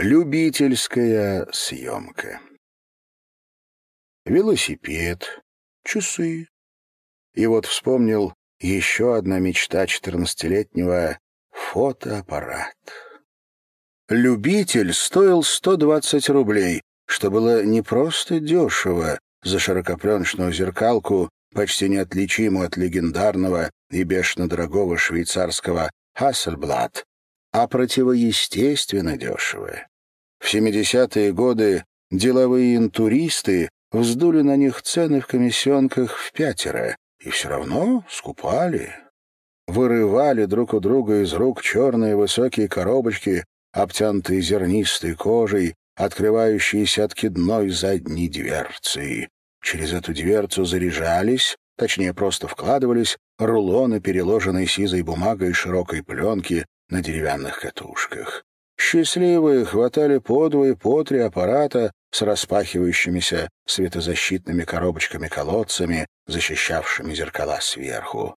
Любительская съемка. Велосипед, часы. И вот вспомнил еще одна мечта четырнадцатилетнего — фотоаппарат. Любитель стоил 120 рублей, что было не просто дешево за широкопленочную зеркалку, почти неотличимую от легендарного и бешено дорогого швейцарского «Хассельблат», а противоестественно дешево. В 70-е годы деловые интуристы вздули на них цены в комиссионках в пятеро, и все равно скупали. Вырывали друг у друга из рук черные высокие коробочки, обтянутые зернистой кожей, открывающиеся откидной задней дверцей. Через эту дверцу заряжались, точнее, просто вкладывались, рулоны, переложенные сизой бумагой широкой пленки на деревянных катушках. Счастливые хватали по два и по три аппарата с распахивающимися светозащитными коробочками-колодцами, защищавшими зеркала сверху.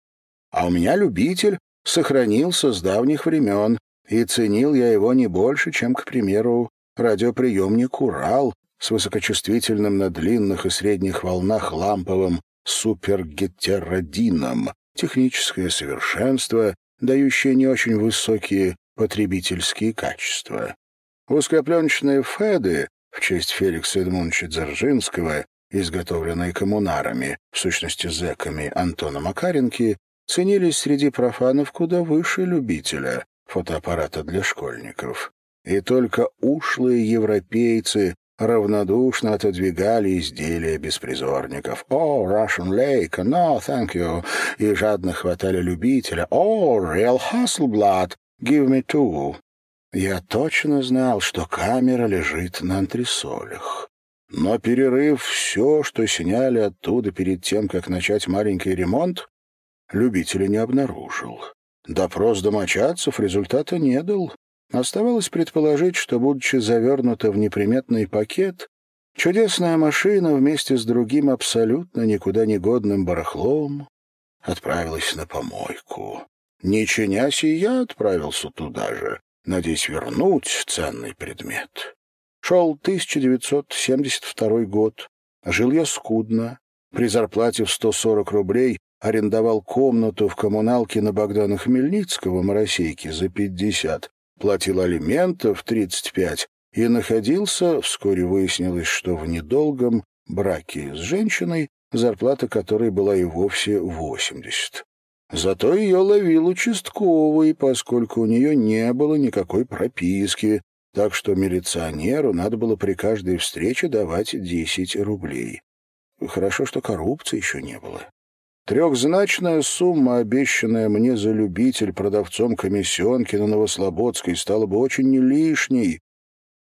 А у меня любитель сохранился с давних времен, и ценил я его не больше, чем, к примеру, радиоприемник «Урал» с высокочувствительным на длинных и средних волнах ламповым супергетеродином, техническое совершенство, дающее не очень высокие потребительские качества. Узкопленочные «Феды» в честь Феликса Эдмундовича Дзержинского, изготовленные коммунарами, в сущности зэками Антона Макаренки, ценились среди профанов куда выше любителя фотоаппарата для школьников. И только ушлые европейцы равнодушно отодвигали изделия беспризорников. «О, Russian Lake! No, thank you!» и жадно хватали любителя. «О, Real Hasselblad! Give me two!» Я точно знал, что камера лежит на антресолях. Но перерыв все, что сняли оттуда перед тем, как начать маленький ремонт, любителя не обнаружил. Допрос домочадцев результата не дал. Оставалось предположить, что, будучи завернута в неприметный пакет, чудесная машина вместе с другим абсолютно никуда не годным барахлом отправилась на помойку. Не чинясь, и я отправился туда же, надеясь вернуть ценный предмет. Шел 1972 год. Жил я скудно. При зарплате в 140 рублей арендовал комнату в коммуналке на Богдана Хмельницкого, Моросейке, за 50, платил алиментов 35 и находился, вскоре выяснилось, что в недолгом браке с женщиной, зарплата которой была и вовсе 80. Зато ее ловил участковый, поскольку у нее не было никакой прописки, так что милиционеру надо было при каждой встрече давать 10 рублей. Хорошо, что коррупции еще не было. Трехзначная сумма, обещанная мне за любитель продавцом комиссионки на Новослободской, стала бы очень не лишней,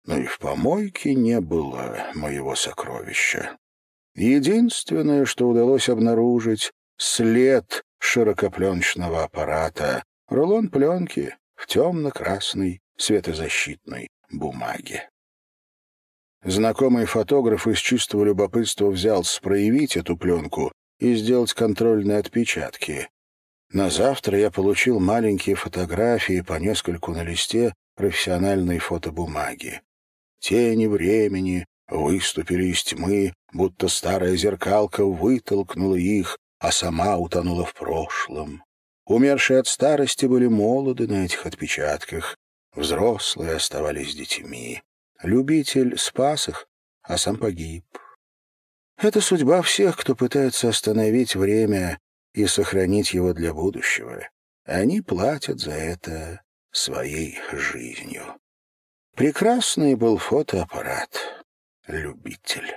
но и в помойке не было моего сокровища. Единственное, что удалось обнаружить — след широкопленочного аппарата, рулон пленки в темно-красной светозащитной бумаге. Знакомый фотограф из чистого любопытства взялся проявить эту пленку и сделать контрольные отпечатки. На завтра я получил маленькие фотографии по нескольку на листе профессиональной фотобумаги. Тени времени выступили из тьмы, будто старая зеркалка вытолкнула их, а сама утонула в прошлом. Умершие от старости были молоды на этих отпечатках, взрослые оставались детьми. Любитель спас их, а сам погиб. Это судьба всех, кто пытается остановить время и сохранить его для будущего. Они платят за это своей жизнью. Прекрасный был фотоаппарат. Любитель.